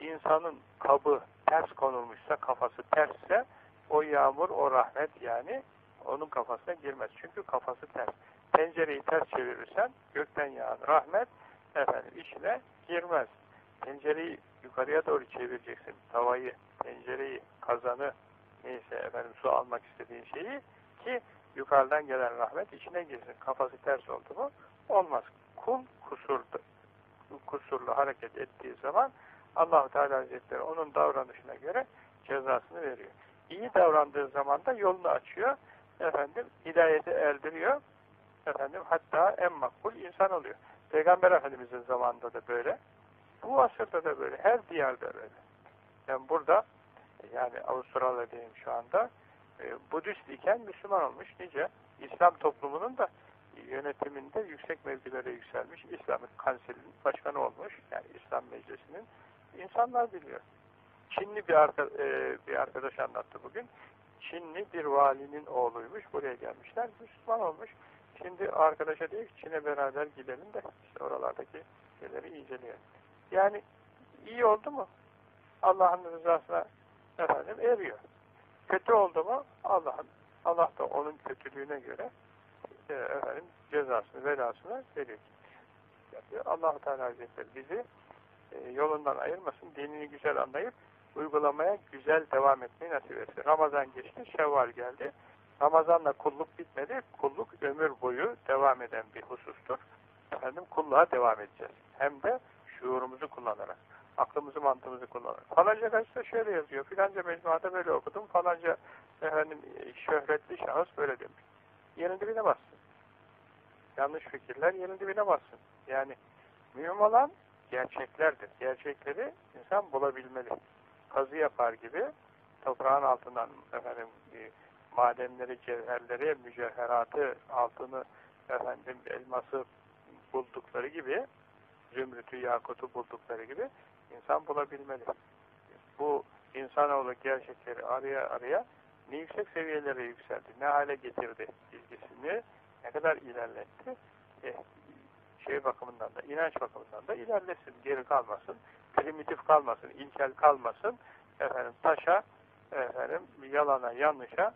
insanın kabı ters konulmuşsa, kafası tersse o yağmur, o rahmet yani onun kafasına girmez. Çünkü kafası ters. Tencereyi ters çevirirsen gökten yağan rahmet efendim içine girmez. Tencereyi yukarıya doğru çevireceksin. Tavayı, tencereyi, kazanı neyse efendim su almak istediğin şeyi ki yukarıdan gelen rahmet içine girsin. Kafası ters oldu mu olmaz. Kul kusurlu, kusurlu hareket ettiği zaman allah Teala Hazretleri onun davranışına göre cezasını veriyor. İyi davrandığı zaman da yolunu açıyor. Efendim hidayeti erdiriyor. Efendim hatta en makbul insan oluyor. Peygamber Efendimiz'in zamanında da böyle. Bu asırda da böyle. Her diyarda böyle. Yani burada yani Avustralya'dayım şu anda e, Budist iken Müslüman olmuş nice İslam toplumunun da yönetiminde yüksek mevkilere yükselmiş İslam'ın kanserinin başkanı olmuş yani İslam Meclisi'nin insanlar biliyor. Çinli bir, arka, e, bir arkadaş anlattı bugün. Çinli bir valinin oğluymuş. Buraya gelmişler. Müslüman olmuş. Şimdi arkadaşa diyor ki Çin'e beraber gidelim de işte oralardaki şeyleri inceleyelim. Yani iyi oldu mu? Allah'ın rızasına efendim eriyor. Kötü oldu mu Allah'ın Allah da onun kötülüğüne göre e, efendim cezasını, velasını veriyor. allah Teala Hazretleri bizi yolundan ayırmasın, dinini güzel anlayıp uygulamaya güzel devam etmeyi nasip etsin. Ramazan geçti, Şevval geldi. Ramazanla kulluk bitmedi, kulluk ömür boyu devam eden bir husustur. Efendim kulluğa devam edeceğiz. Hem de şuurumuzu kullanarak aklımızı mantığımızı kullanarak. Falanca gazetede şöyle yazıyor, filanca mecmuada böyle okudum, falanca efendim şöhretli şahıs böyle demiş. Yerin dibine bassın. Yanlış fikirler yerin dibine bassın. Yani mühim olan gerçeklerdir. Gerçekleri insan bulabilmeli. Kazı yapar gibi toprağın altından efendim e, madenleri, cevherleri, mücevheratı, altını, efendim elması buldukları gibi zümrütü, yakutu buldukları gibi insan bulabilmeli. Bu insanoğlu gerçekleri araya araya ne yüksek seviyelere yükseldi, ne hale getirdi bilgisini Ne kadar ilerletti? E, şey bakımından da, inanç bakımından da ilerlesin, geri kalmasın, primitif kalmasın, ilkel kalmasın, efendim taşa, efendim yalana, yanlışa,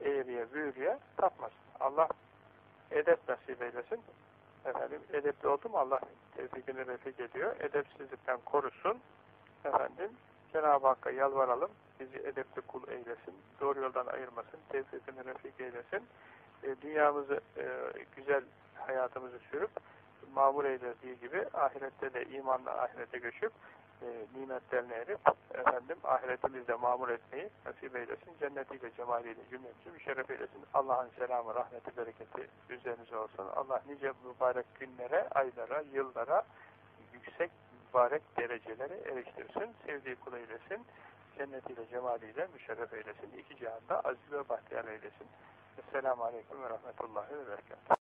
eğriye, büğrüye tapmasın. Allah edep nasip eylesin. Efendim edepli oldu mu Allah tevfikini refik ediyor. Edepsizlikten korusun. Efendim Cenab-ı Hakk'a yalvaralım. Bizi edepli kul eylesin. Doğru yoldan ayırmasın. Tevfikini refik eylesin. E, dünyamızı e, güzel hayatımızı sürüp mamur eylediği gibi ahirette de imanla ahirete göçüp e, nimetlerine erip efendim ahiretimizde mamur etmeyi nasip eylesin. Cennetiyle, cemaliyle cümlemizi müşerref eylesin. Allah'ın selamı, rahmeti, bereketi üzerinize olsun. Allah nice mübarek günlere, aylara, yıllara yüksek mübarek derecelere eriştirsin. Sevdiği kul eylesin. Cennetiyle, cemaliyle müşerref eylesin. İki cihanda aziz ve bahtiyar eylesin. Esselamu Aleyküm ve Rahmetullahi ve Berekatuhu.